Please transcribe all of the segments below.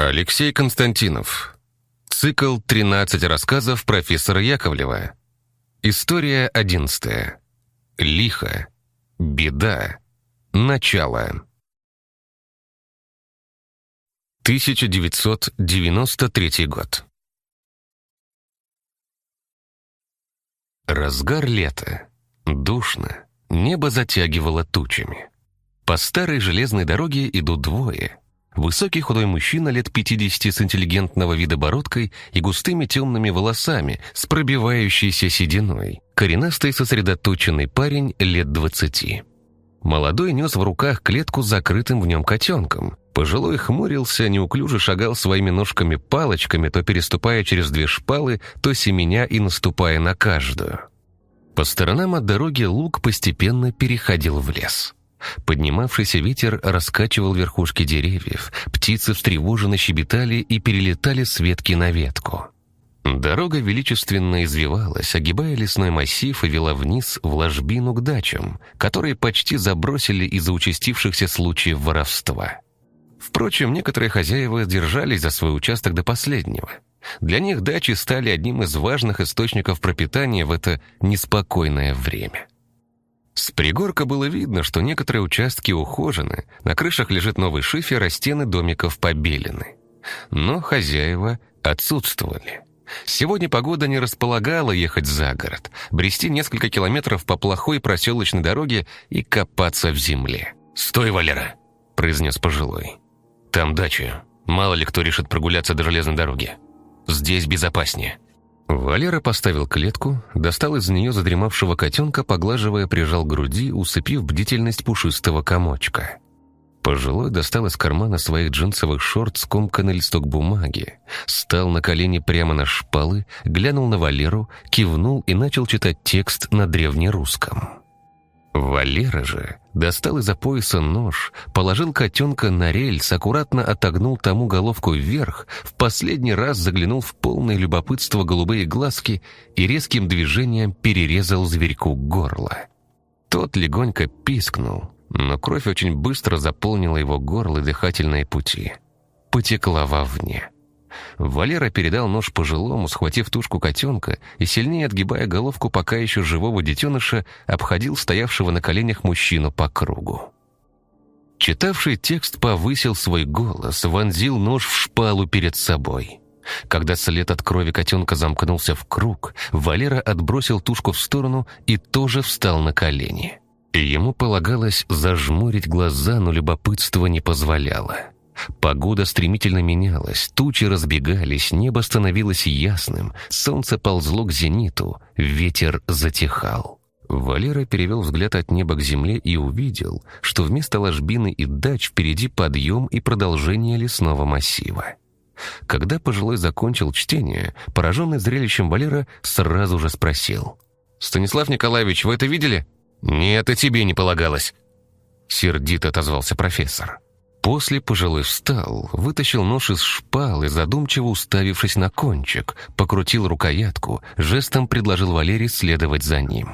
Алексей Константинов. Цикл «13 рассказов профессора Яковлева». История одиннадцатая. Лихо. Беда. Начало. 1993 год. Разгар лета. Душно. Небо затягивало тучами. По старой железной дороге идут двое — Высокий худой мужчина лет 50 с интеллигентного вида бородкой и густыми темными волосами с пробивающейся сединой. Коренастый сосредоточенный парень лет 20. Молодой нес в руках клетку с закрытым в нем котенком. Пожилой хмурился, неуклюже шагал своими ножками-палочками, то переступая через две шпалы, то семеня и наступая на каждую. По сторонам от дороги луг постепенно переходил в лес. Поднимавшийся ветер раскачивал верхушки деревьев, птицы встревоженно щебетали и перелетали с ветки на ветку. Дорога величественно извивалась, огибая лесной массив и вела вниз в ложбину к дачам, которые почти забросили из-за участившихся случаев воровства. Впрочем, некоторые хозяева держались за свой участок до последнего. Для них дачи стали одним из важных источников пропитания в это неспокойное время. С пригорка было видно, что некоторые участки ухожены, на крышах лежит новый шифер, а стены домиков побелены. Но хозяева отсутствовали. Сегодня погода не располагала ехать за город, брести несколько километров по плохой проселочной дороге и копаться в земле. «Стой, Валера!» – произнес пожилой. «Там дача. Мало ли кто решит прогуляться до железной дороги. Здесь безопаснее. Валера поставил клетку, достал из нее задремавшего котенка, поглаживая, прижал к груди, усыпив бдительность пушистого комочка. Пожилой достал из кармана своих джинсовых шорт скомканный листок бумаги, стал на колени прямо на шпалы, глянул на Валеру, кивнул и начал читать текст на древнерусском. Валера же достал из-за пояса нож, положил котенка на рельс, аккуратно отогнул тому головку вверх, в последний раз заглянул в полное любопытство голубые глазки и резким движением перерезал зверьку горло. Тот легонько пискнул, но кровь очень быстро заполнила его горло и дыхательные пути. Потекла вовне. Валера передал нож пожилому, схватив тушку котенка и, сильнее отгибая головку пока еще живого детеныша, обходил стоявшего на коленях мужчину по кругу. Читавший текст повысил свой голос, вонзил нож в шпалу перед собой. Когда след от крови котенка замкнулся в круг, Валера отбросил тушку в сторону и тоже встал на колени. Ему полагалось зажмурить глаза, но любопытство не позволяло. Погода стремительно менялась, тучи разбегались, небо становилось ясным, солнце ползло к зениту, ветер затихал. Валера перевел взгляд от неба к земле и увидел, что вместо ложбины и дач впереди подъем и продолжение лесного массива. Когда пожилой закончил чтение, пораженный зрелищем Валера сразу же спросил. «Станислав Николаевич, вы это видели?» «Нет, и тебе не полагалось», — сердито отозвался профессор. После пожилой встал, вытащил нож из шпал и, задумчиво уставившись на кончик, покрутил рукоятку, жестом предложил Валерий следовать за ним.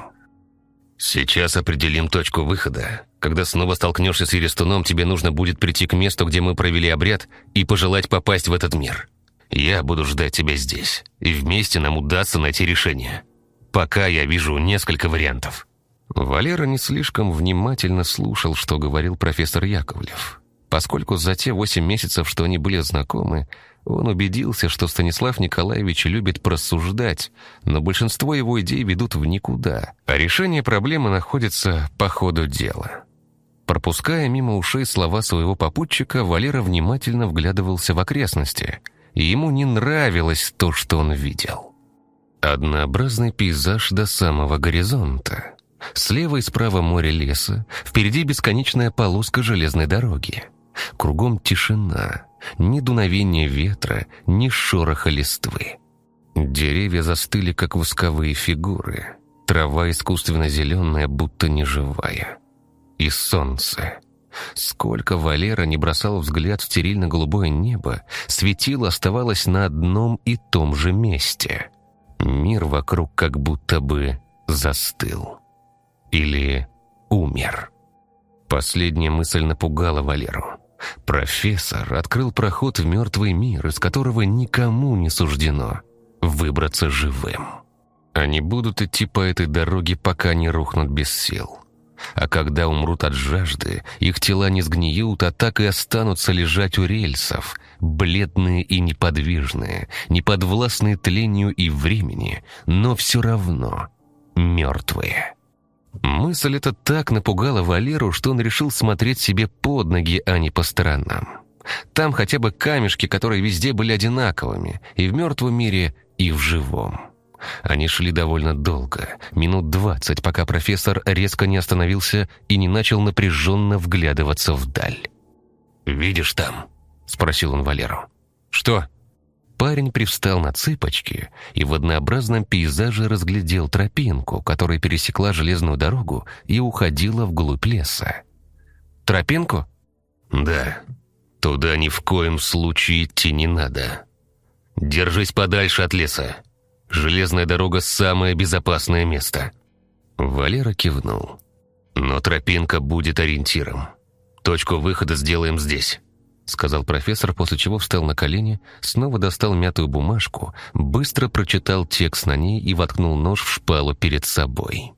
«Сейчас определим точку выхода. Когда снова столкнешься с Ерестуном, тебе нужно будет прийти к месту, где мы провели обряд, и пожелать попасть в этот мир. Я буду ждать тебя здесь, и вместе нам удастся найти решение. Пока я вижу несколько вариантов». Валера не слишком внимательно слушал, что говорил профессор Яковлев. Поскольку за те восемь месяцев, что они были знакомы, он убедился, что Станислав Николаевич любит просуждать, но большинство его идей ведут в никуда, а решение проблемы находится по ходу дела. Пропуская мимо ушей слова своего попутчика, Валера внимательно вглядывался в окрестности, и ему не нравилось то, что он видел. Однообразный пейзаж до самого горизонта. Слева и справа море леса, впереди бесконечная полоска железной дороги. Кругом тишина, ни дуновения ветра, ни шороха листвы. Деревья застыли, как восковые фигуры. Трава искусственно зеленая, будто неживая. И солнце. Сколько Валера не бросал взгляд в стерильно-голубое небо, светило оставалось на одном и том же месте. Мир вокруг как будто бы застыл. Или умер. Последняя мысль напугала Валеру. Профессор открыл проход в мертвый мир, из которого никому не суждено выбраться живым. Они будут идти по этой дороге, пока не рухнут без сил. А когда умрут от жажды, их тела не сгниют, а так и останутся лежать у рельсов, бледные и неподвижные, неподвластные тлению и времени, но все равно мертвые. Мысль эта так напугала Валеру, что он решил смотреть себе под ноги, а не по сторонам. Там хотя бы камешки, которые везде были одинаковыми, и в мертвом мире, и в живом. Они шли довольно долго, минут двадцать, пока профессор резко не остановился и не начал напряженно вглядываться вдаль. «Видишь там?» — спросил он Валеру. «Что?» Парень привстал на цыпочки и в однообразном пейзаже разглядел тропинку, которая пересекла железную дорогу и уходила вглубь леса. «Тропинку?» «Да. Туда ни в коем случае идти не надо. Держись подальше от леса. Железная дорога — самое безопасное место». Валера кивнул. «Но тропинка будет ориентиром. Точку выхода сделаем здесь». — сказал профессор, после чего встал на колени, снова достал мятую бумажку, быстро прочитал текст на ней и воткнул нож в шпалу перед собой.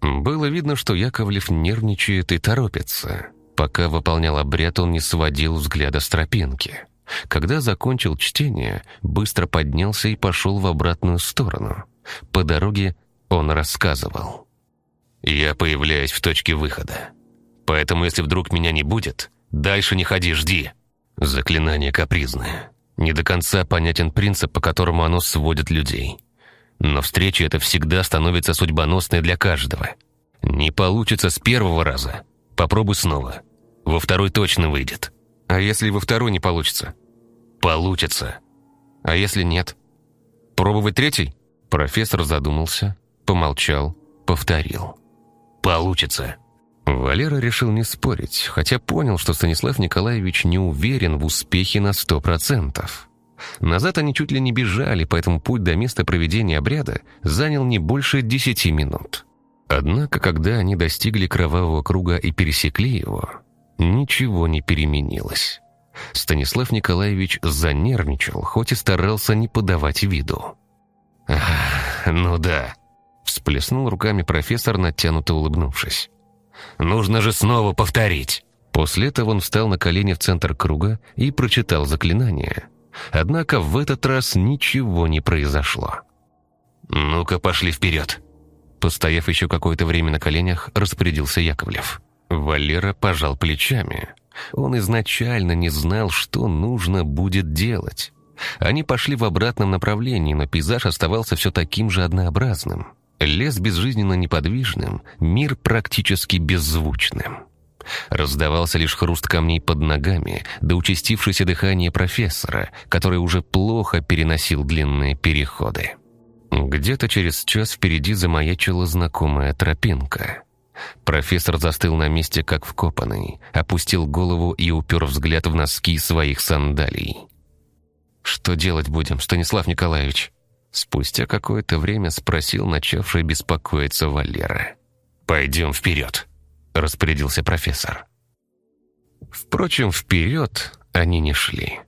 Было видно, что Яковлев нервничает и торопится. Пока выполнял обряд, он не сводил взгляда с тропинки. Когда закончил чтение, быстро поднялся и пошел в обратную сторону. По дороге он рассказывал. «Я появляюсь в точке выхода. Поэтому, если вдруг меня не будет, дальше не ходи, жди». Заклинание капризное. Не до конца понятен принцип, по которому оно сводит людей. Но встреча это всегда становится судьбоносной для каждого. Не получится с первого раза. Попробуй снова. Во второй точно выйдет. А если во второй не получится? Получится. А если нет? Пробовать третий? Профессор задумался, помолчал, повторил. Получится. Валера решил не спорить, хотя понял, что Станислав Николаевич не уверен в успехе на сто процентов. Назад они чуть ли не бежали, поэтому путь до места проведения обряда занял не больше десяти минут. Однако, когда они достигли кровавого круга и пересекли его, ничего не переменилось. Станислав Николаевич занервничал, хоть и старался не подавать виду. «Ну да», — всплеснул руками профессор, натянуто улыбнувшись. Нужно же снова повторить». После этого он встал на колени в центр круга и прочитал заклинание. Однако в этот раз ничего не произошло. «Ну-ка, пошли вперед!» Постояв еще какое-то время на коленях, распорядился Яковлев. Валера пожал плечами. Он изначально не знал, что нужно будет делать. Они пошли в обратном направлении, но пейзаж оставался все таким же однообразным. Лес безжизненно неподвижным, мир практически беззвучным. Раздавался лишь хруст камней под ногами, да участившееся дыхание профессора, который уже плохо переносил длинные переходы. Где-то через час впереди замаячила знакомая тропинка. Профессор застыл на месте, как вкопанный, опустил голову и упер взгляд в носки своих сандалий. «Что делать будем, Станислав Николаевич?» Спустя какое-то время спросил начавший беспокоиться Валера. «Пойдем вперед», — распорядился профессор. Впрочем, вперед они не шли.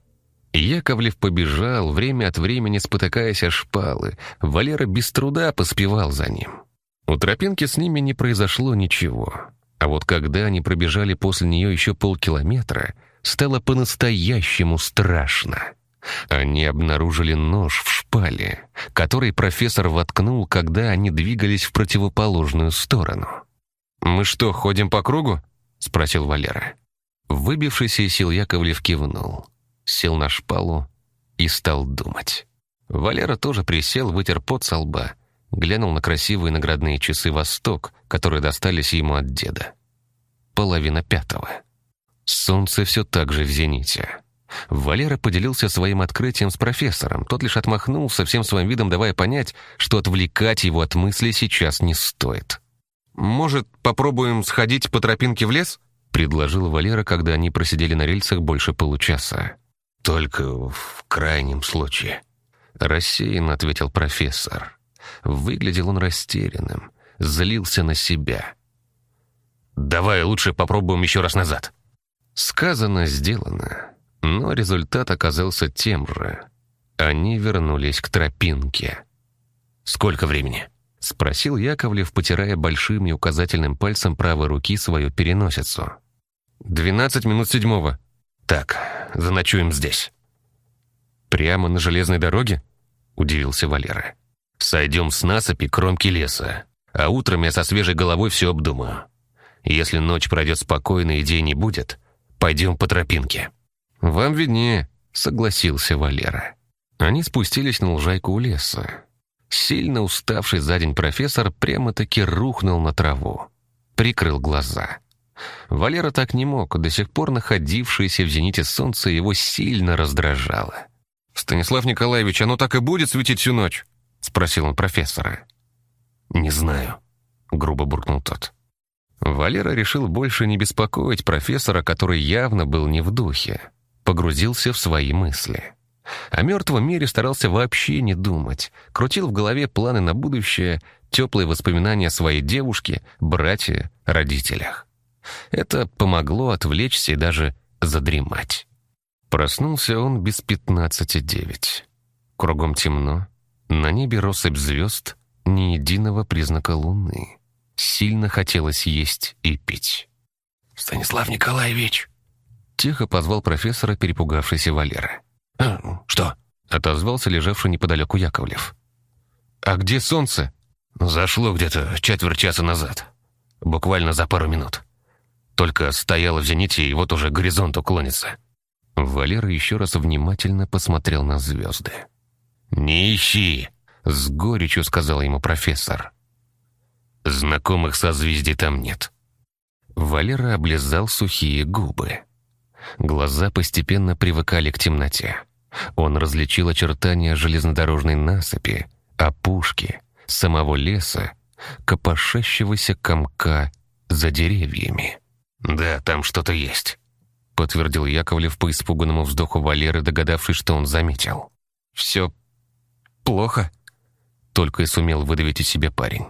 Яковлев побежал, время от времени спотыкаясь о шпалы. Валера без труда поспевал за ним. У тропинки с ними не произошло ничего. А вот когда они пробежали после нее еще полкилометра, стало по-настоящему страшно. Они обнаружили нож в шпале, который профессор воткнул, когда они двигались в противоположную сторону. «Мы что, ходим по кругу?» — спросил Валера. Выбившийся из сил Яковлев кивнул, сел на шпалу и стал думать. Валера тоже присел, вытер пот со лба, глянул на красивые наградные часы «Восток», которые достались ему от деда. Половина пятого. Солнце все так же в зените. Валера поделился своим открытием с профессором. Тот лишь отмахнулся всем своим видом, давая понять, что отвлекать его от мысли сейчас не стоит. «Может, попробуем сходить по тропинке в лес?» — предложил Валера, когда они просидели на рельсах больше получаса. «Только в крайнем случае», — рассеянно ответил профессор. Выглядел он растерянным, злился на себя. «Давай лучше попробуем еще раз назад», Сказано, сделано. Но результат оказался тем же. Они вернулись к тропинке. «Сколько времени?» — спросил Яковлев, потирая большим и указательным пальцем правой руки свою переносицу. «Двенадцать минут седьмого». «Так, заночуем здесь». «Прямо на железной дороге?» — удивился Валера. «Сойдем с насыпи кромки леса, а утром я со свежей головой все обдумаю. Если ночь пройдет спокойно, идей не будет, пойдем по тропинке». «Вам виднее», — согласился Валера. Они спустились на лужайку у леса. Сильно уставший за день профессор прямо-таки рухнул на траву. Прикрыл глаза. Валера так не мог, до сих пор находившееся в зените солнце его сильно раздражало. «Станислав Николаевич, оно так и будет светить всю ночь?» — спросил он профессора. «Не знаю», — грубо буркнул тот. Валера решил больше не беспокоить профессора, который явно был не в духе. Погрузился в свои мысли. О мертвом мире старался вообще не думать. Крутил в голове планы на будущее, теплые воспоминания о своей девушке, брате, родителях. Это помогло отвлечься и даже задремать. Проснулся он без пятнадцати девять. Кругом темно, на небе россыпь звезд, ни единого признака луны. Сильно хотелось есть и пить. «Станислав Николаевич!» Тихо позвал профессора перепугавшийся Валера. «А, «Что?» — отозвался лежавший неподалеку Яковлев. «А где солнце?» «Зашло где-то четверть часа назад. Буквально за пару минут. Только стояло в зените, и вот уже горизонт уклонится». Валера еще раз внимательно посмотрел на звезды. «Не ищи!» — с горечью сказал ему профессор. «Знакомых созвездий там нет». Валера облизал сухие губы. Глаза постепенно привыкали к темноте. Он различил очертания железнодорожной насыпи, опушки, самого леса, копошащегося комка за деревьями. «Да, там что-то есть», — подтвердил Яковлев по испуганному вздоху Валеры, догадавшись, что он заметил. «Все плохо?» — только и сумел выдавить из себя парень.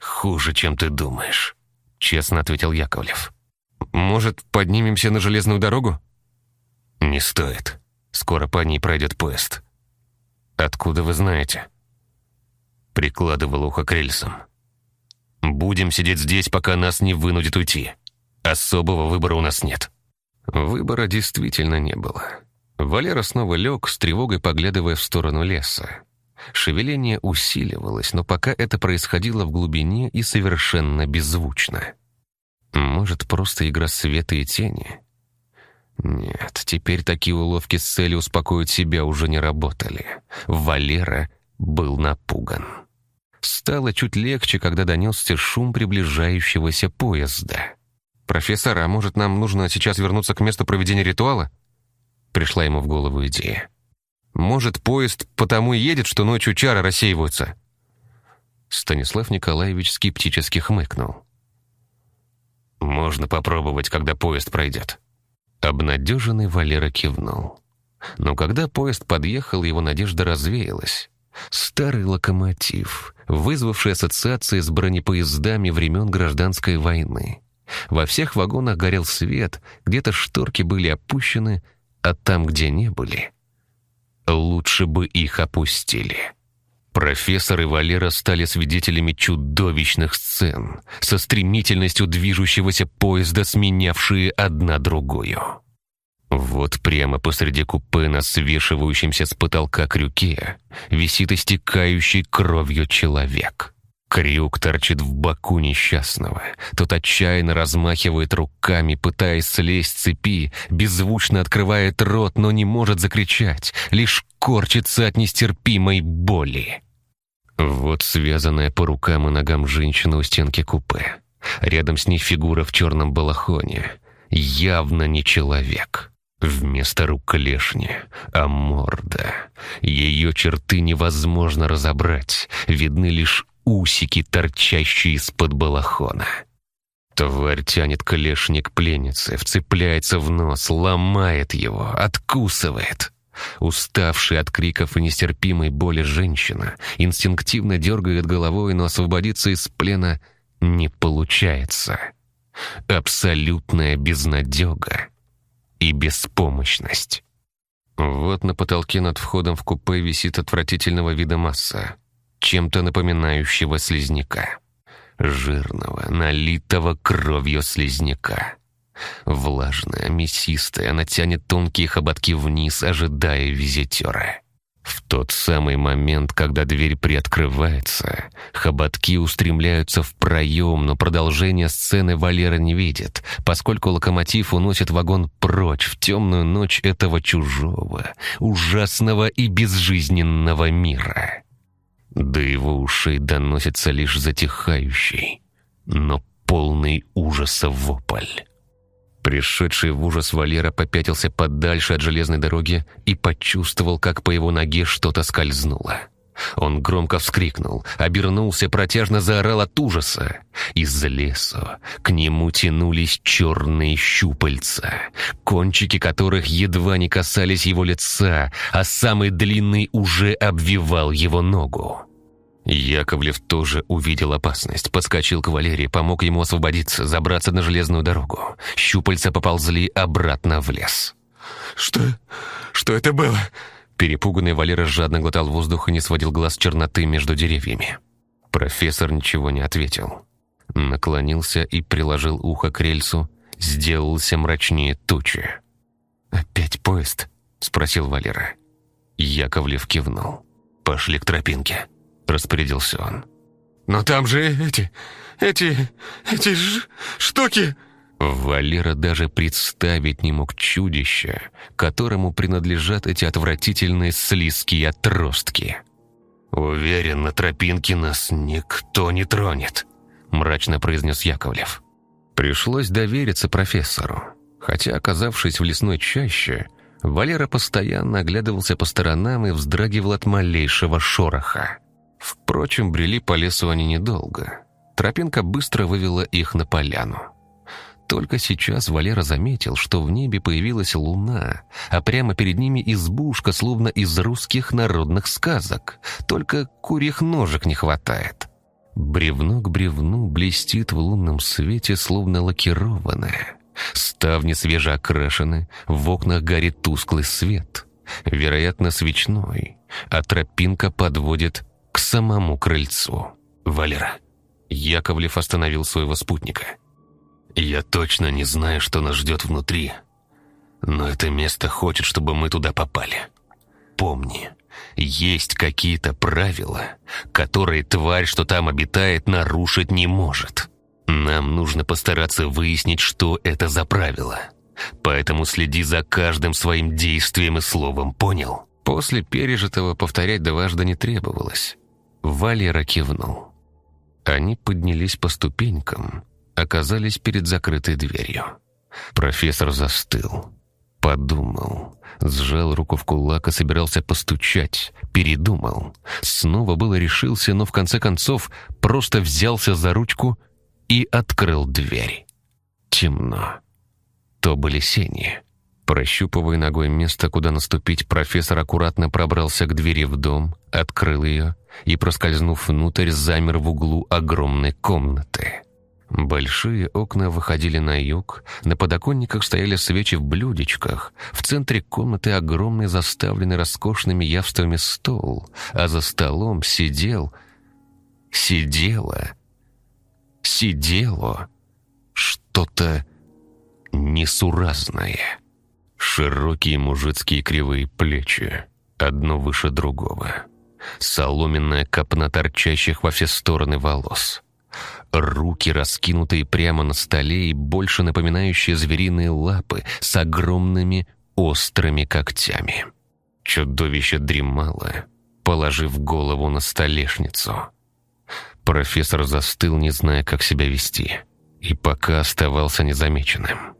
«Хуже, чем ты думаешь», — честно ответил Яковлев. «Может, поднимемся на железную дорогу?» «Не стоит. Скоро по ней пройдет поезд». «Откуда вы знаете?» Прикладывал ухо к рельсам. «Будем сидеть здесь, пока нас не вынудит уйти. Особого выбора у нас нет». Выбора действительно не было. Валера снова лег, с тревогой поглядывая в сторону леса. Шевеление усиливалось, но пока это происходило в глубине и совершенно беззвучно. Может, просто игра света и тени? Нет, теперь такие уловки с целью успокоить себя уже не работали. Валера был напуган. Стало чуть легче, когда донесся шум приближающегося поезда. «Профессор, а может, нам нужно сейчас вернуться к месту проведения ритуала?» Пришла ему в голову идея. «Может, поезд потому и едет, что ночью чары рассеиваются?» Станислав Николаевич скептически хмыкнул. «Можно попробовать, когда поезд пройдет». Обнадеженный Валера кивнул. Но когда поезд подъехал, его надежда развеялась. Старый локомотив, вызвавший ассоциации с бронепоездами времен Гражданской войны. Во всех вагонах горел свет, где-то шторки были опущены, а там, где не были, лучше бы их опустили. Профессор и Валера стали свидетелями чудовищных сцен, со стремительностью движущегося поезда, сменявшие одна другую. Вот прямо посреди купе на свешивающемся с потолка крюке висит истекающий кровью человек. Крюк торчит в боку несчастного. Тот отчаянно размахивает руками, пытаясь слезть с цепи, беззвучно открывает рот, но не может закричать, лишь корчится от нестерпимой боли. Вот связанная по рукам и ногам женщина у стенки купе. Рядом с ней фигура в черном балахоне. Явно не человек. Вместо рук клешни, а морда. Ее черты невозможно разобрать. Видны лишь усики, торчащие из-под балахона. Тварь тянет клешник пленницы, вцепляется в нос, ломает его, откусывает. Уставшая от криков и нестерпимой боли женщина инстинктивно дергает головой, но освободиться из плена не получается. Абсолютная безнадега и беспомощность. Вот на потолке над входом в купе висит отвратительного вида масса, чем-то напоминающего слизняка. Жирного, налитого кровью слизняка. Влажная, мясистая, она тянет тонкие хоботки вниз, ожидая визитера. В тот самый момент, когда дверь приоткрывается, хоботки устремляются в проем, но продолжение сцены Валера не видит, поскольку локомотив уносит вагон прочь в темную ночь этого чужого, ужасного и безжизненного мира. До его ушей доносится лишь затихающий, но полный ужаса вопль. Пришедший в ужас Валера попятился подальше от железной дороги и почувствовал, как по его ноге что-то скользнуло. Он громко вскрикнул, обернулся, протяжно заорал от ужаса. Из лесу к нему тянулись черные щупальца, кончики которых едва не касались его лица, а самый длинный уже обвивал его ногу. Яковлев тоже увидел опасность, подскочил к Валерии, помог ему освободиться, забраться на железную дорогу. Щупальца поползли обратно в лес. «Что? Что это было?» Перепуганный Валера жадно глотал воздух и не сводил глаз черноты между деревьями. Профессор ничего не ответил. Наклонился и приложил ухо к рельсу, сделался мрачнее тучи. «Опять поезд?» — спросил Валера. Яковлев кивнул. «Пошли к тропинке» распорядился он. «Но там же эти... эти... эти ж... штуки...» Валера даже представить не мог чудища, которому принадлежат эти отвратительные слизкие отростки. «Уверен, на тропинке нас никто не тронет», — мрачно произнес Яковлев. Пришлось довериться профессору. Хотя, оказавшись в лесной чаще, Валера постоянно оглядывался по сторонам и вздрагивал от малейшего шороха. Впрочем, брели по лесу они недолго. Тропинка быстро вывела их на поляну. Только сейчас Валера заметил, что в небе появилась луна, а прямо перед ними избушка, словно из русских народных сказок. Только курьих ножек не хватает. Бревно к бревну блестит в лунном свете, словно лакированное. Ставни свежеокрашены, в окнах горит тусклый свет. Вероятно, свечной, а тропинка подводит самому крыльцу. «Валера!» Яковлев остановил своего спутника. «Я точно не знаю, что нас ждет внутри, но это место хочет, чтобы мы туда попали. Помни, есть какие-то правила, которые тварь, что там обитает, нарушить не может. Нам нужно постараться выяснить, что это за правила. Поэтому следи за каждым своим действием и словом, понял?» После пережитого повторять дважды не требовалось. Валера кивнул. Они поднялись по ступенькам, оказались перед закрытой дверью. Профессор застыл, подумал, сжал руку в кулак и собирался постучать, передумал. Снова было решился, но в конце концов просто взялся за ручку и открыл дверь. Темно. То были сени. Прощупывая ногой место, куда наступить, профессор аккуратно пробрался к двери в дом, открыл ее и, проскользнув внутрь, замер в углу огромной комнаты. Большие окна выходили на юг, на подоконниках стояли свечи в блюдечках, в центре комнаты огромный заставленный роскошными явствами стол, а за столом сидел... сидело... сидело... что-то несуразное. Широкие мужицкие кривые плечи, одно выше другого соломенная копна торчащих во все стороны волос. Руки, раскинутые прямо на столе и больше напоминающие звериные лапы с огромными острыми когтями. Чудовище дремало, положив голову на столешницу. Профессор застыл, не зная, как себя вести, и пока оставался незамеченным.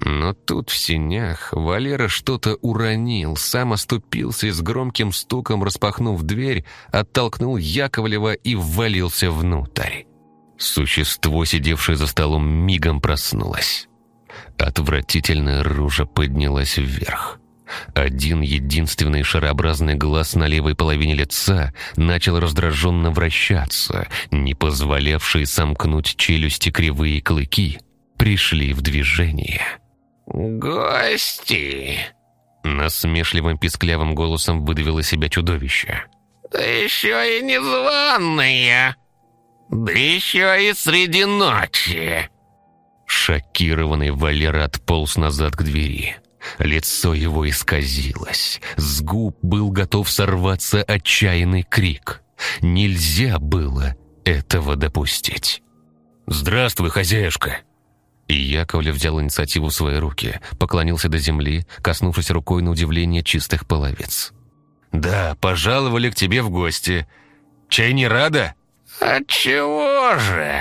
Но тут в синях Валера что-то уронил, сам оступился и с громким стуком, распахнув дверь, оттолкнул Яковлева и ввалился внутрь. Существо, сидевшее за столом, мигом проснулось. Отвратительная ружа поднялась вверх. Один единственный шарообразный глаз на левой половине лица начал раздраженно вращаться, не позволявшие сомкнуть челюсти кривые клыки, пришли в движение. «Гости!» Насмешливым писклявым голосом выдавило себя чудовище. «Да еще и незваные! Да еще и среди ночи!» Шокированный Валера отполз назад к двери. Лицо его исказилось. С губ был готов сорваться отчаянный крик. Нельзя было этого допустить. «Здравствуй, хозяюшка!» И Яковлев взял инициативу в свои руки, поклонился до земли, коснувшись рукой на удивление чистых половец. «Да, пожаловали к тебе в гости. Чай не рада?» «Отчего же?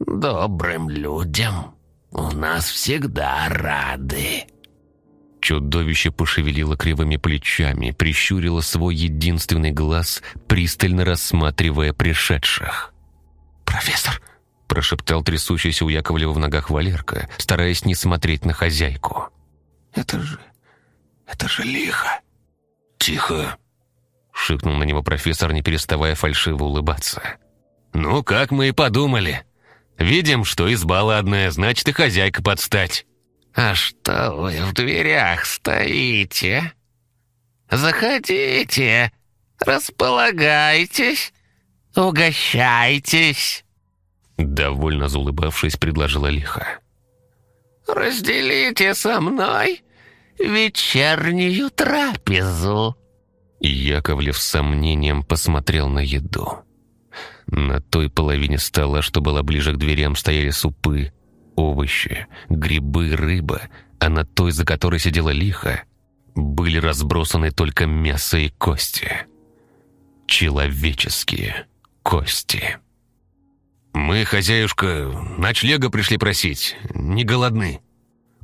Добрым людям у нас всегда рады». Чудовище пошевелило кривыми плечами, прищурило свой единственный глаз, пристально рассматривая пришедших. «Профессор!» – прошептал трясущийся у Яковлева в ногах Валерка, стараясь не смотреть на хозяйку. «Это же... это же лихо!» «Тихо!» – шикнул на него профессор, не переставая фальшиво улыбаться. «Ну, как мы и подумали. Видим, что изба ладная, значит, и хозяйка подстать». «А что вы в дверях стоите? Заходите, располагайтесь, угощайтесь!» Довольно заулыбавшись, предложила лиха. «Разделите со мной вечернюю трапезу!» Яковлев с сомнением посмотрел на еду. На той половине стола, что была ближе к дверям, стояли супы, овощи, грибы, рыба, а на той, за которой сидела лиха, были разбросаны только мясо и кости. Человеческие кости. «Мы, хозяюшка, ночлега пришли просить. Не голодны».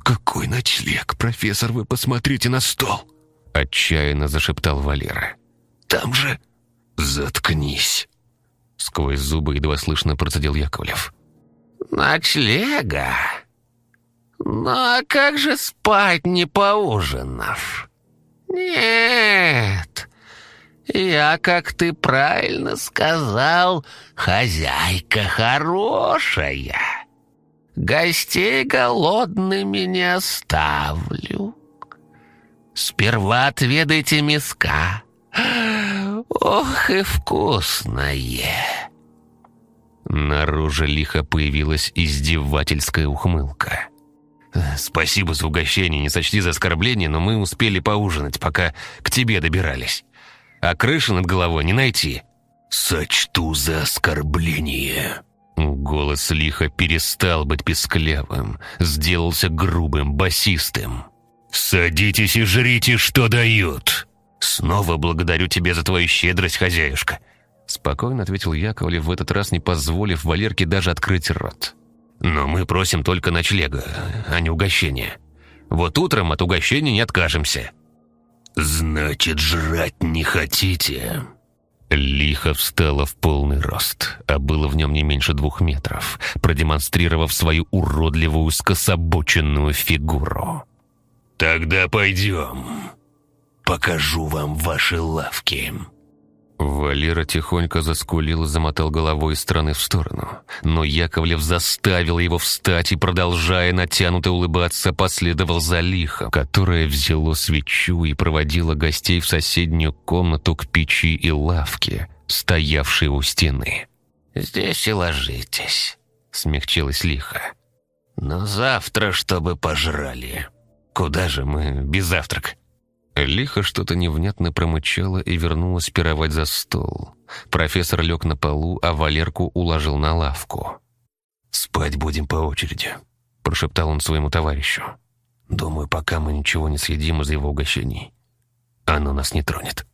«Какой ночлег, профессор? Вы посмотрите на стол!» Отчаянно зашептал Валера. «Там же...» «Заткнись!» Сквозь зубы едва слышно процедил Яковлев. «Ночлега? Ну а как же спать, не поужинав? Нет, я, как ты правильно сказал, хозяйка хорошая. Гостей голодными не оставлю. Сперва отведайте миска. Ох и вкусное!» Наружу лихо появилась издевательская ухмылка. «Спасибо за угощение, не сочти за оскорбление, но мы успели поужинать, пока к тебе добирались. А крыши над головой не найти». «Сочту за оскорбление». Голос лихо перестал быть песклявым, сделался грубым, басистым. «Садитесь и жрите, что дают!» «Снова благодарю тебя за твою щедрость, хозяюшка. Спокойно ответил Яковлев, в этот раз не позволив Валерке даже открыть рот. «Но мы просим только ночлега, а не угощения. Вот утром от угощения не откажемся». «Значит, жрать не хотите?» Лихо встала в полный рост, а было в нем не меньше двух метров, продемонстрировав свою уродливую скособоченную фигуру. «Тогда пойдем. Покажу вам ваши лавки». Валера тихонько заскулил и замотал головой из стороны в сторону. Но Яковлев заставил его встать и, продолжая натянуто улыбаться, последовал за лихом, которое взяло свечу и проводило гостей в соседнюю комнату к печи и лавке, стоявшей у стены. «Здесь и ложитесь», — смягчилась лихо. «Но завтра, чтобы пожрали». «Куда же мы без завтрака?» Лихо что-то невнятно промычало и вернулась пировать за стол. Профессор лег на полу, а Валерку уложил на лавку. «Спать будем по очереди», — прошептал он своему товарищу. «Думаю, пока мы ничего не съедим из его угощений, оно нас не тронет».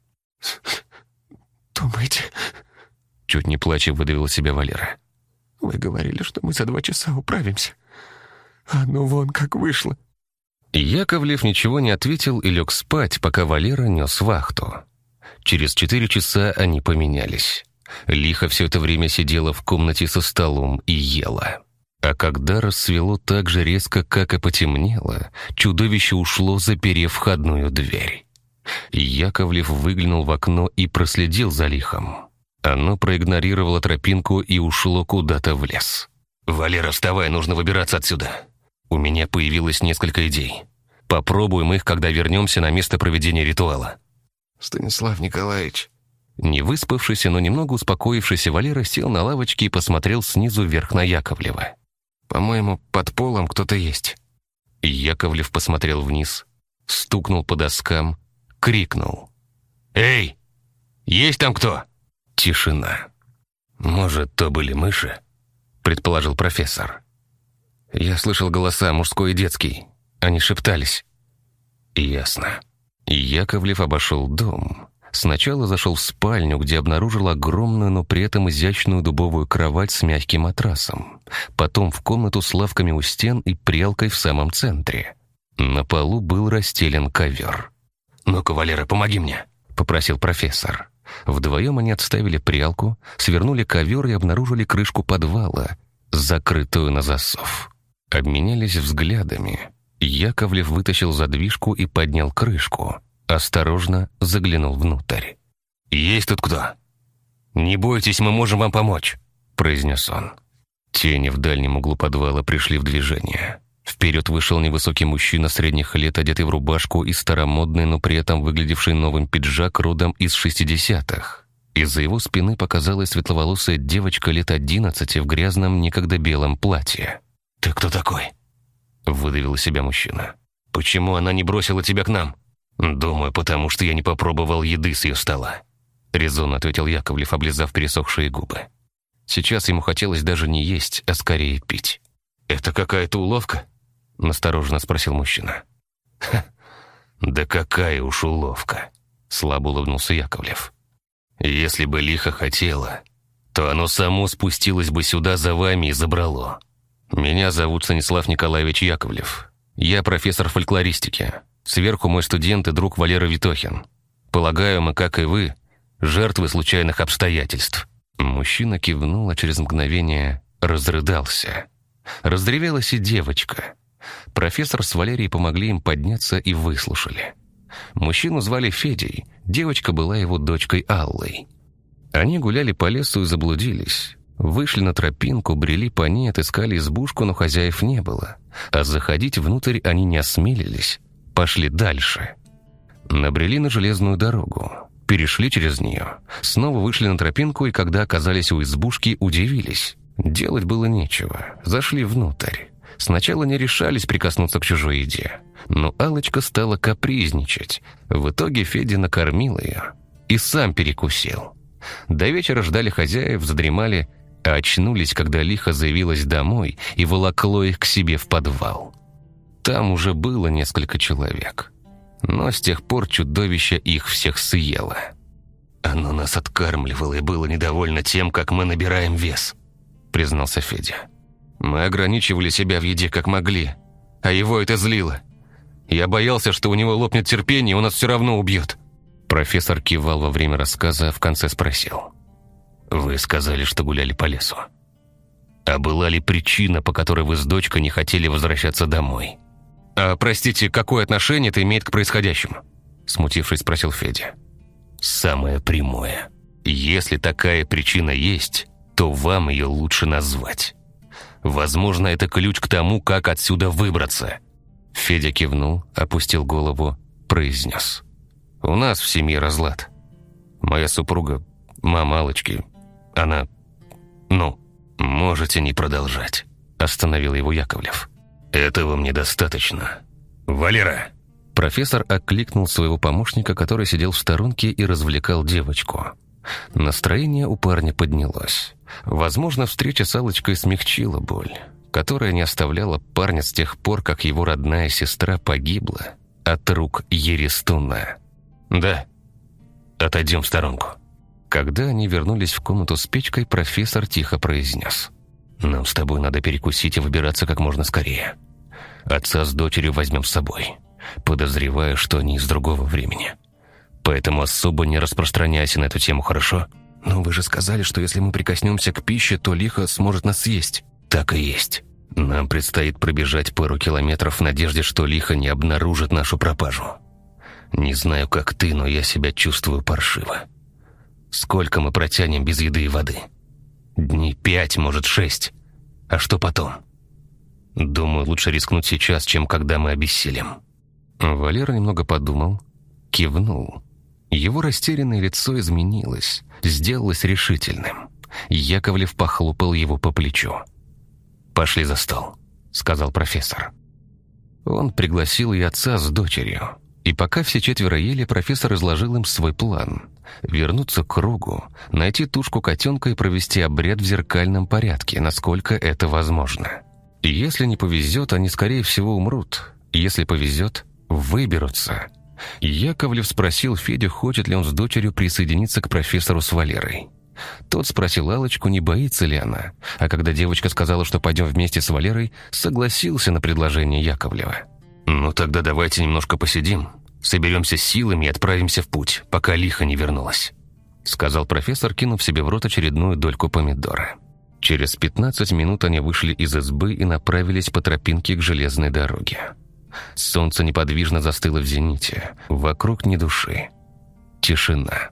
«Думаете?» Чуть не плача выдавил себя Валера. «Вы говорили, что мы за два часа управимся. А ну вон как вышло». Яковлев ничего не ответил и лег спать, пока Валера нес вахту. Через четыре часа они поменялись. Лиха все это время сидела в комнате со столом и ела. А когда рассвело так же резко, как и потемнело, чудовище ушло, заперев входную дверь. Яковлев выглянул в окно и проследил за лихом. Оно проигнорировало тропинку и ушло куда-то в лес. «Валера, вставай, нужно выбираться отсюда!» У меня появилось несколько идей. Попробуем их, когда вернемся на место проведения ритуала». «Станислав Николаевич...» Невыспавшийся, но немного успокоившийся Валера сел на лавочке и посмотрел снизу вверх на Яковлева. «По-моему, под полом кто-то есть». Яковлев посмотрел вниз, стукнул по доскам, крикнул. «Эй, есть там кто?» Тишина. «Может, то были мыши?» предположил профессор. Я слышал голоса, мужской и детский. Они шептались. Ясно. Яковлев обошел дом. Сначала зашел в спальню, где обнаружил огромную, но при этом изящную дубовую кровать с мягким матрасом. Потом в комнату с лавками у стен и прялкой в самом центре. На полу был расстелен ковер. «Ну-ка, Валера, помоги мне», — попросил профессор. Вдвоем они отставили прялку, свернули ковер и обнаружили крышку подвала, закрытую на засов. Обменялись взглядами. Яковлев вытащил задвижку и поднял крышку. Осторожно заглянул внутрь. «Есть тут кто?» «Не бойтесь, мы можем вам помочь», — произнес он. Тени в дальнем углу подвала пришли в движение. Вперед вышел невысокий мужчина средних лет, одетый в рубашку и старомодный, но при этом выглядевший новым пиджак родом из шестидесятых. Из-за его спины показалась светловолосая девочка лет одиннадцати в грязном, некогда белом платье. «Ты кто такой?» — выдавил из себя мужчина. «Почему она не бросила тебя к нам?» «Думаю, потому что я не попробовал еды с ее стола», — резонно ответил Яковлев, облизав пересохшие губы. Сейчас ему хотелось даже не есть, а скорее пить. «Это какая-то уловка?» — настороженно спросил мужчина. «Да какая уж уловка!» — слабо улыбнулся Яковлев. Если бы лихо хотела, то оно само спустилось бы сюда за вами и забрало. Меня зовут Станислав Николаевич Яковлев. Я профессор фольклористики. Сверху мой студент и друг Валера Витохин. Полагаю, мы, как и вы, жертвы случайных обстоятельств». Мужчина кивнул, а через мгновение разрыдался. Раздревелась и девочка. Профессор с Валерией помогли им подняться и выслушали. Мужчину звали Федей, девочка была его дочкой Аллой. Они гуляли по лесу и заблудились. Вышли на тропинку, брели по ней, отыскали избушку, но хозяев не было. А заходить внутрь они не осмелились. Пошли дальше. Набрели на железную дорогу. Перешли через нее. Снова вышли на тропинку, и когда оказались у избушки, удивились. Делать было нечего. Зашли внутрь. Сначала не решались прикоснуться к чужой еде. Но алочка стала капризничать. В итоге Федя накормил ее. И сам перекусил. До вечера ждали хозяев, задремали, а очнулись, когда лихо заявилась домой и волокло их к себе в подвал. Там уже было несколько человек. Но с тех пор чудовище их всех съело. «Оно нас откармливало и было недовольно тем, как мы набираем вес», признался Федя. «Мы ограничивали себя в еде как могли, а его это злило. Я боялся, что у него лопнет терпение, и он нас все равно убьет». Профессор кивал во время рассказа, а в конце спросил. «Вы сказали, что гуляли по лесу. А была ли причина, по которой вы с дочкой не хотели возвращаться домой?» «А, простите, какое отношение это имеет к происходящему?» Смутившись, спросил Федя. «Самое прямое. Если такая причина есть, то вам ее лучше назвать. Возможно, это ключ к тому, как отсюда выбраться». Федя кивнул, опустил голову, произнес. «У нас в семье разлад. Моя супруга, мама Алочки, она... Ну, можете не продолжать», — остановил его Яковлев. «Этого мне достаточно. Валера!» Профессор окликнул своего помощника, который сидел в сторонке и развлекал девочку. Настроение у парня поднялось. Возможно, встреча с Аллочкой смягчила боль которая не оставляла парня с тех пор, как его родная сестра погибла от рук Ерестуна. «Да, отойдем в сторонку». Когда они вернулись в комнату с печкой, профессор тихо произнес. «Нам с тобой надо перекусить и выбираться как можно скорее. Отца с дочерью возьмем с собой. Подозреваю, что они из другого времени. Поэтому особо не распространяйся на эту тему, хорошо?» «Но вы же сказали, что если мы прикоснемся к пище, то лихо сможет нас съесть». Так и есть. Нам предстоит пробежать пару километров в надежде, что лихо не обнаружит нашу пропажу. Не знаю, как ты, но я себя чувствую паршиво. Сколько мы протянем без еды и воды? Дней пять, может, шесть. А что потом? Думаю, лучше рискнуть сейчас, чем когда мы обессилим». Валера немного подумал, кивнул. Его растерянное лицо изменилось, сделалось решительным. Яковлев похлопал его по плечу. «Пошли за стол», — сказал профессор. Он пригласил и отца с дочерью. И пока все четверо ели, профессор изложил им свой план. Вернуться к кругу, найти тушку котенка и провести обряд в зеркальном порядке, насколько это возможно. И если не повезет, они, скорее всего, умрут. Если повезет, выберутся. Яковлев спросил Федю, хочет ли он с дочерью присоединиться к профессору с Валерой. Тот спросил Алочку, не боится ли она, а когда девочка сказала, что пойдем вместе с Валерой, согласился на предложение Яковлева. «Ну тогда давайте немножко посидим, соберемся силами и отправимся в путь, пока лихо не вернулась», сказал профессор, кинув себе в рот очередную дольку помидора. Через 15 минут они вышли из избы и направились по тропинке к железной дороге. Солнце неподвижно застыло в зените, вокруг ни души. Тишина.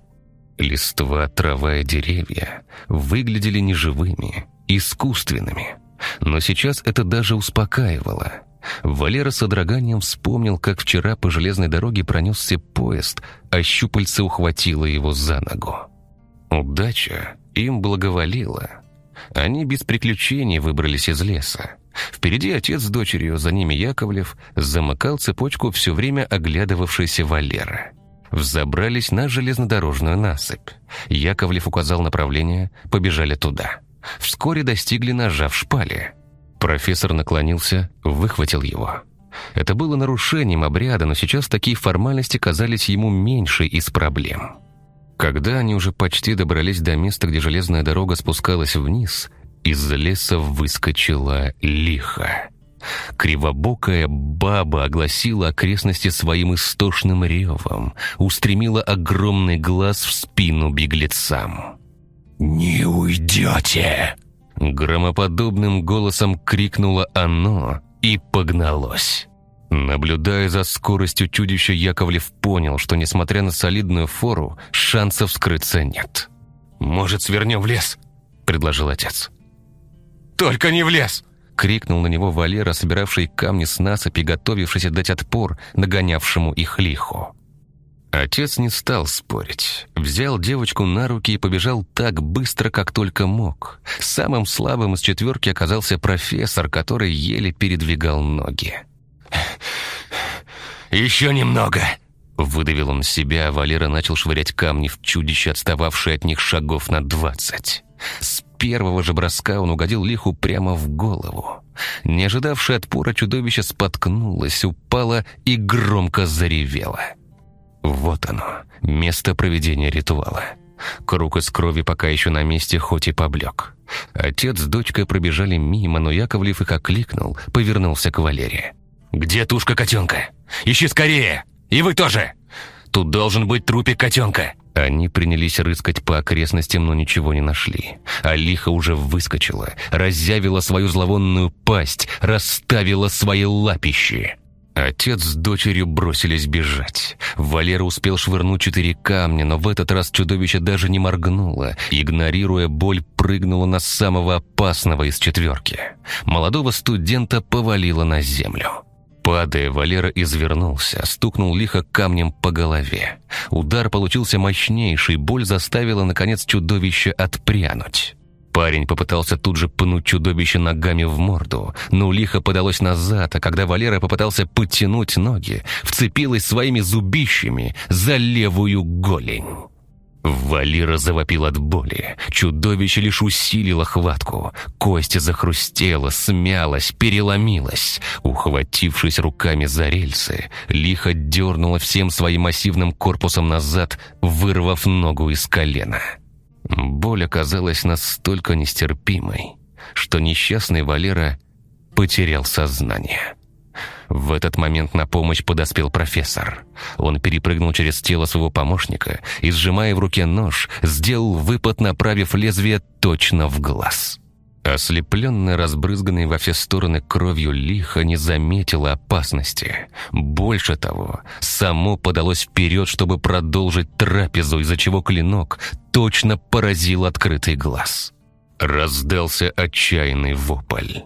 Листва, трава и деревья выглядели неживыми, искусственными. Но сейчас это даже успокаивало. Валера с одраганием вспомнил, как вчера по железной дороге пронесся поезд, а щупальце ухватило его за ногу. Удача им благоволила. Они без приключений выбрались из леса. Впереди отец с дочерью, за ними Яковлев, замыкал цепочку все время оглядывавшейся Валера. Взобрались на железнодорожную насыпь. Яковлев указал направление, побежали туда. Вскоре достигли ножа в шпале. Профессор наклонился, выхватил его. Это было нарушением обряда, но сейчас такие формальности казались ему меньшей из проблем. Когда они уже почти добрались до места, где железная дорога спускалась вниз, из леса выскочила лиха. Кривобокая баба огласила окрестности своим истошным ревом, устремила огромный глаз в спину беглецам. «Не уйдете!» Громоподобным голосом крикнуло оно и погналось. Наблюдая за скоростью чудища, Яковлев понял, что, несмотря на солидную фору, шансов скрыться нет. «Может, свернем в лес?» – предложил отец. «Только не в лес!» — крикнул на него Валера, собиравший камни с насыпи, готовившийся дать отпор нагонявшему их лиху. Отец не стал спорить. Взял девочку на руки и побежал так быстро, как только мог. Самым слабым из четверки оказался профессор, который еле передвигал ноги. «Еще немного!» Выдавил он себя, а Валера начал швырять камни в чудище, отстававшее от них шагов на двадцать. С первого же броска он угодил лиху прямо в голову. Не ожидавшее отпора чудовище споткнулось, упало и громко заревело. Вот оно, место проведения ритуала. Круг из крови пока еще на месте, хоть и поблек. Отец с дочкой пробежали мимо, но Яковлев их окликнул, повернулся к Валере. «Где тушка котенка? Ищи скорее! И вы тоже! Тут должен быть трупик котенка!» Они принялись рыскать по окрестностям, но ничего не нашли. А лихо уже выскочила, разъявила свою зловонную пасть, расставила свои лапищи. Отец с дочерью бросились бежать. Валера успел швырнуть четыре камня, но в этот раз чудовище даже не моргнуло, игнорируя боль, прыгнуло на самого опасного из четверки. Молодого студента повалило на землю. Падая, Валера извернулся, стукнул лихо камнем по голове. Удар получился мощнейший, боль заставила, наконец, чудовище отпрянуть. Парень попытался тут же пнуть чудовище ногами в морду, но лихо подалось назад, а когда Валера попытался подтянуть ноги, вцепилась своими зубищами за левую голень. Валера завопил от боли. Чудовище лишь усилило хватку. Кость захрустела, смялась, переломилась. Ухватившись руками за рельсы, лихо дернула всем своим массивным корпусом назад, вырвав ногу из колена. Боль оказалась настолько нестерпимой, что несчастный Валера потерял сознание. В этот момент на помощь подоспел профессор. Он перепрыгнул через тело своего помощника и, сжимая в руке нож, сделал выпад, направив лезвие точно в глаз. Ослепленная, разбрызганной во все стороны кровью лихо не заметила опасности. Больше того, само подалось вперед, чтобы продолжить трапезу, из-за чего клинок точно поразил открытый глаз. Раздался отчаянный вопль.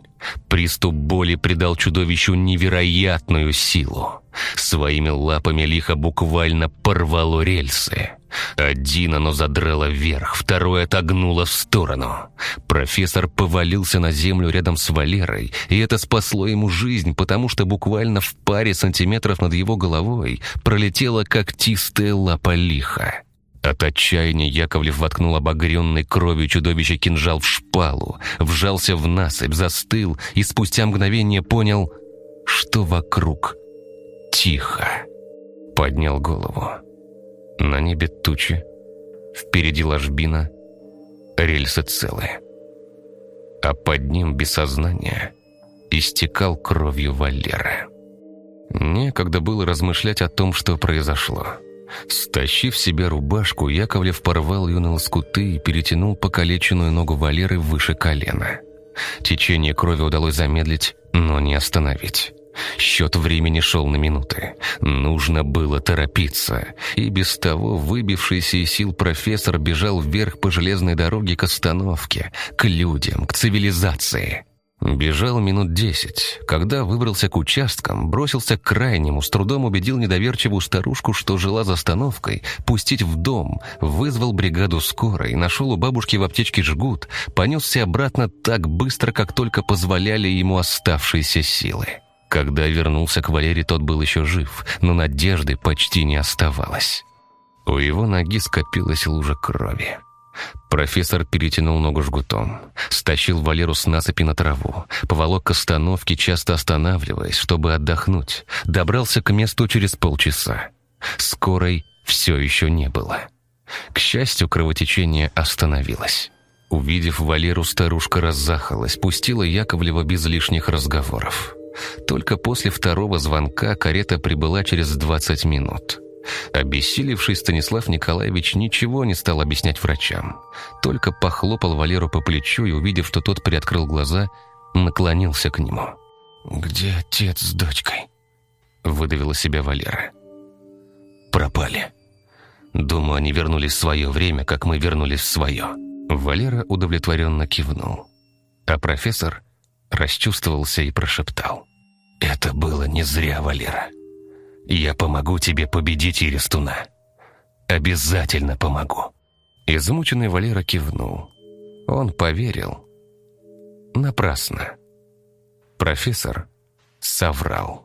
Приступ боли придал чудовищу невероятную силу. Своими лапами лихо буквально порвало рельсы. Один оно задрало вверх, второе отогнуло в сторону. Профессор повалился на землю рядом с Валерой, и это спасло ему жизнь, потому что буквально в паре сантиметров над его головой пролетела когтистая лапа лиха. От отчаяния Яковлев воткнул обогренной кровью чудовище кинжал в шпалу, вжался в насыпь, застыл и спустя мгновение понял, что вокруг тихо. Поднял голову. На небе тучи, впереди ложбина, рельсы целые. А под ним без сознания истекал кровью Валера. Некогда было размышлять о том, что произошло. Стащив себе рубашку, Яковлев порвал ее на лоскуты и перетянул покалеченную ногу Валеры выше колена. Течение крови удалось замедлить, но не остановить. Счет времени шел на минуты. Нужно было торопиться. И без того выбившийся из сил профессор бежал вверх по железной дороге к остановке, к людям, к цивилизации. Бежал минут десять. Когда выбрался к участкам, бросился к крайнему, с трудом убедил недоверчивую старушку, что жила за остановкой, пустить в дом, вызвал бригаду скорой, нашел у бабушки в аптечке жгут, понесся обратно так быстро, как только позволяли ему оставшиеся силы. Когда вернулся к Валере, тот был еще жив, но надежды почти не оставалось. У его ноги скопилась лужа крови. Профессор перетянул ногу жгутом, стащил Валеру с насыпи на траву, поволок к остановке, часто останавливаясь, чтобы отдохнуть, добрался к месту через полчаса. Скорой все еще не было. К счастью, кровотечение остановилось. Увидев Валеру, старушка раззахалась, пустила Яковлева без лишних разговоров. Только после второго звонка карета прибыла через 20 минут. Обессилевший Станислав Николаевич ничего не стал объяснять врачам. Только похлопал Валеру по плечу и, увидев, что тот приоткрыл глаза, наклонился к нему. «Где отец с дочкой?» — выдавила себя Валера. «Пропали. Думаю, они вернулись в свое время, как мы вернулись в свое». Валера удовлетворенно кивнул. А профессор расчувствовался и прошептал. «Это было не зря, Валера. Я помогу тебе победить Иристуна. Обязательно помогу». Измученный Валера кивнул. Он поверил. Напрасно. Профессор соврал.